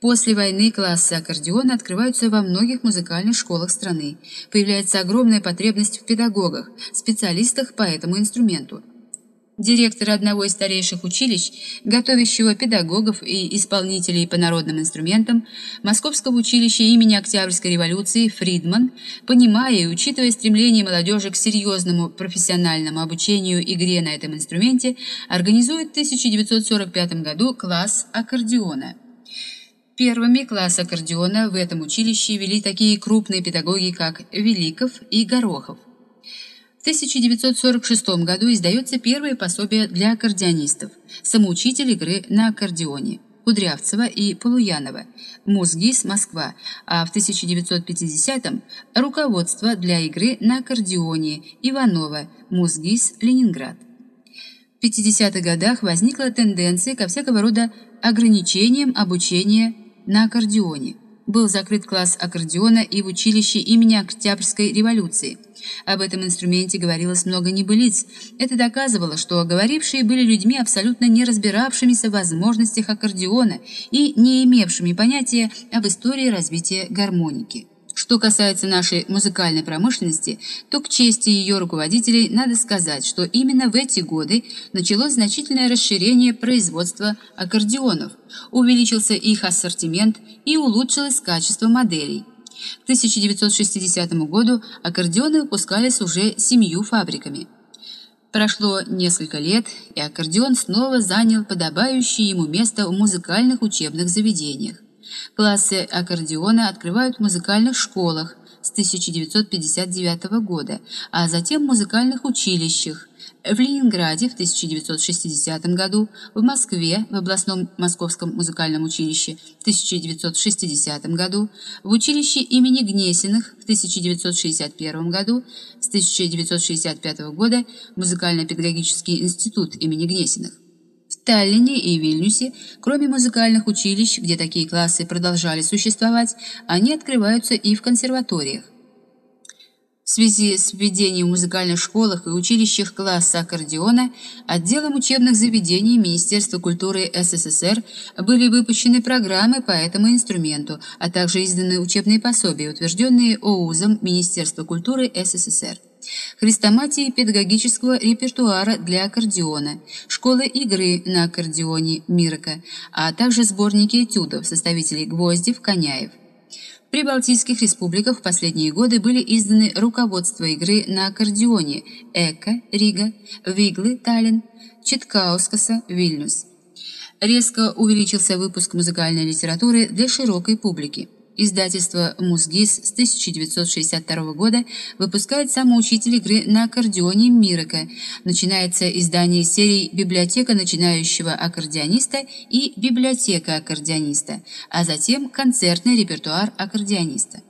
После войны классы аккордеона открываются во многих музыкальных школах страны. Появляется огромная потребность в педагогах, специалистах по этому инструменту. Директор одного из старейших училищ, готовящего педагогов и исполнителей по народным инструментам Московского училища имени Октябрьской революции Фридман, понимая и учитывая стремление молодежи к серьезному профессиональному обучению игре на этом инструменте, организует в 1945 году класс аккордеона. Первыми класс аккордеона в этом училище вели такие крупные педагоги, как Великов и Горохов. В 1946 году издается первое пособие для аккордеонистов «Самоучитель игры на аккордеоне» Кудрявцева и Полуянова, Музгис, Москва, а в 1950-м руководство для игры на аккордеоне Иванова, Музгис, Ленинград. В 50-х годах возникла тенденция ко всякого рода ограничениям обучения на аккордеоне. Был закрыт класс аккордеона и в училище имени Октябрьской революции. Об этом инструменте говорилось много небылиц. Это доказывало, что говорившие были людьми, абсолютно не разбиравшимися в возможностях аккордеона и не имевшими понятия об истории развития гармоники. Что касается нашей музыкальной промышленности, то к чести ее руководителей надо сказать, что именно в эти годы началось значительное расширение производства аккордеонов, увеличился их ассортимент и улучшилось качество моделей. К 1960 году аккордеоны выпускались уже семью фабриками. Прошло несколько лет, и аккордеон снова занял подобающее ему место в музыкальных учебных заведениях. Классы аккордеона открывают в музыкальных школах с 1959 года, а затем в музыкальных училищах в Ленинграде в 1960 году, в Москве в областном Московском музыкальном училище в 1960 году, в училище имени Гнесиных в 1961 году, с 1965 года Музыкально-педагогический институт имени Гнесиных. Таллине и Вильнюсе, кроме музыкальных училищ, где такие классы продолжали существовать, они открываются и в консерваториях. В связи с введением в музыкальных школах и училищах класса аккордеона отделом учебных заведений Министерства культуры СССР были выпущены программы по этому инструменту, а также изданы учебные пособия, утвержденные ОУЗом Министерства культуры СССР хрестоматии педагогического репертуара для аккордеона, школы игры на аккордеоне Мирка, а также сборники этюдов составителей Гвоздев, Коняев. В прибалтийских республиках в последние годы были изданы руководства игры на аккордеоне Эка, Рига, Виглы, Таллин, Читкаускаса, Вильнюс. Резко увеличился выпуск музыкальной литературы для широкой публики. Издательство «Музгис» с 1962 года выпускает самоучитель игры на аккордеоне «Мирока». Начинается издание серий «Библиотека начинающего аккордеониста» и «Библиотека аккордеониста», а затем «Концертный репертуар аккордеониста».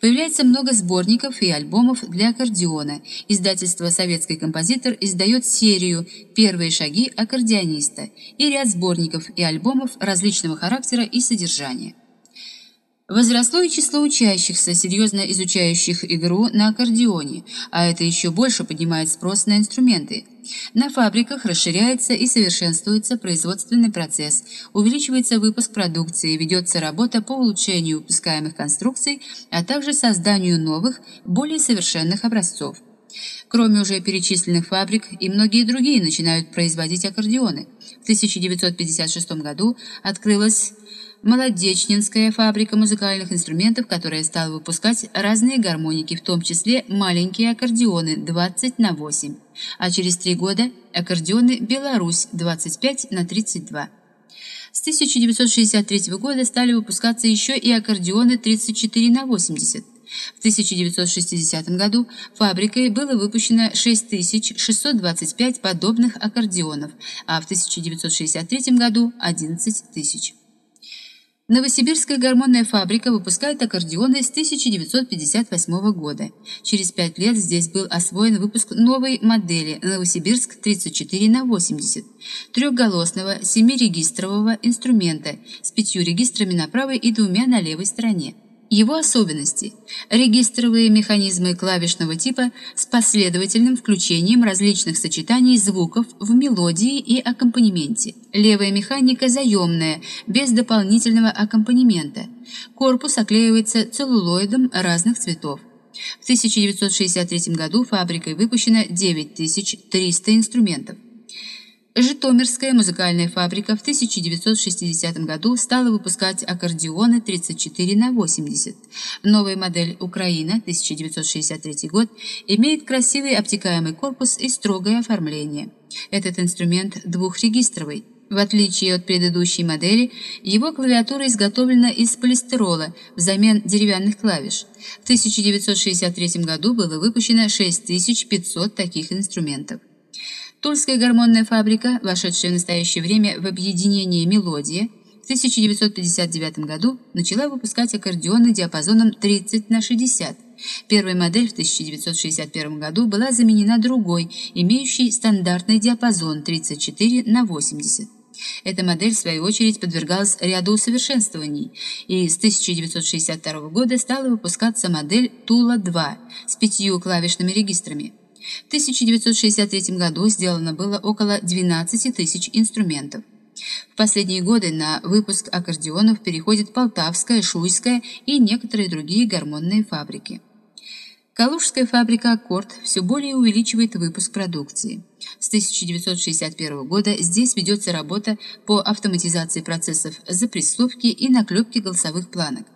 Появляется много сборников и альбомов для аккордеона. Издательство «Советский композитор» издает серию «Первые шаги аккордеониста» и ряд сборников и альбомов различного характера и содержания. Возросло и число учащихся, серьезно изучающих игру на аккордеоне, а это еще больше поднимает спрос на инструменты. На фабриках расширяется и совершенствуется производственный процесс, увеличивается выпуск продукции, ведется работа по улучшению выпускаемых конструкций, а также созданию новых, более совершенных образцов. Кроме уже перечисленных фабрик, и многие другие начинают производить аккордеоны. В 1956 году открылась Молодечнинская фабрика музыкальных инструментов, которая стала выпускать разные гармоники, в том числе маленькие аккордеоны 20 на 8, а через три года аккордеоны «Беларусь» 25 на 32. С 1963 года стали выпускаться еще и аккордеоны 34 на 80. В 1960 году фабрикой было выпущено 6625 подобных аккордеонов, а в 1963 году 11 тысяч. Новосибирская гармонная фабрика выпускает аккордеоны с 1958 года. Через пять лет здесь был освоен выпуск новой модели Новосибирск 34 на 80 трехголосного семирегистрового инструмента с пятью регистрами на правой и двумя на левой стороне. Его особенности – регистровые механизмы клавишного типа с последовательным включением различных сочетаний звуков в мелодии и аккомпанементе. Левая механика заемная, без дополнительного аккомпанемента. Корпус оклеивается целлулоидом разных цветов. В 1963 году фабрикой выпущено 9300 инструментов. Житомирская музыкальная фабрика в 1960 году стала выпускать аккордеоны 34 на 80. Новая модель Украина 1963 год имеет красивый обтекаемый корпус и строгое оформление. Этот инструмент двухрегистровый. В отличие от предыдущей модели, его клавиатура изготовлена из полистирола взамен деревянных клавиш. В 1963 году было выпущено 6500 таких инструментов. Тульская гормонная фабрика, вошедшая в настоящее время в объединение «Мелодия», в 1959 году начала выпускать аккордеоны диапазоном 30 на 60. Первая модель в 1961 году была заменена другой, имеющей стандартный диапазон 34 на 80. Эта модель, в свою очередь, подвергалась ряду усовершенствований, и с 1962 года стала выпускаться модель Тула-2 с пятью клавишными регистрами. В 1963 году сделано было около 12 тысяч инструментов. В последние годы на выпуск аккордеонов переходит Полтавская, Шуйская и некоторые другие гормонные фабрики. Калужская фабрика «Аккорд» все более увеличивает выпуск продукции. С 1961 года здесь ведется работа по автоматизации процессов запрессовки и наклепки голосовых планок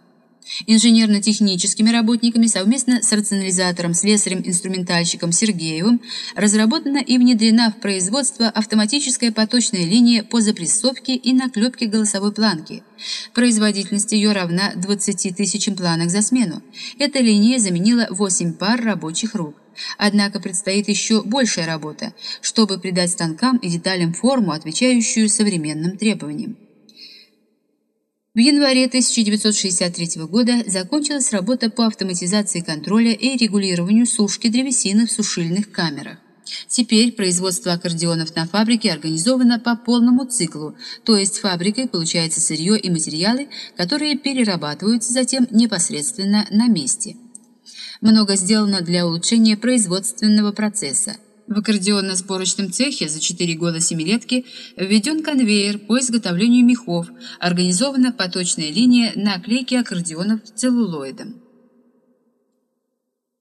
инженерно-техническими работниками совместно с рационализатором, слесарем-инструментальщиком Сергеевым разработана и внедрена в производство автоматическая поточная линия по запрессовке и наклепке голосовой планки. Производительность ее равна 20 тысячам планок за смену. Эта линия заменила 8 пар рабочих рук. Однако предстоит еще большая работа, чтобы придать станкам и деталям форму, отвечающую современным требованиям. В январе 1963 года закончилась работа по автоматизации контроля и регулированию сушки древесины в сушильных камерах. Теперь производство аккордеонов на фабрике организовано по полному циклу, то есть фабрикой получается сырье и материалы, которые перерабатываются затем непосредственно на месте. Много сделано для улучшения производственного процесса. В аккордеонно-сборочном цехе за 4 года семилетки введен конвейер по изготовлению мехов, организована поточная линия наклейки аккордеонов целлулоидом.